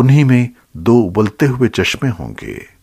उन्हीं में दो उबलते हुए चश्मे होंगे।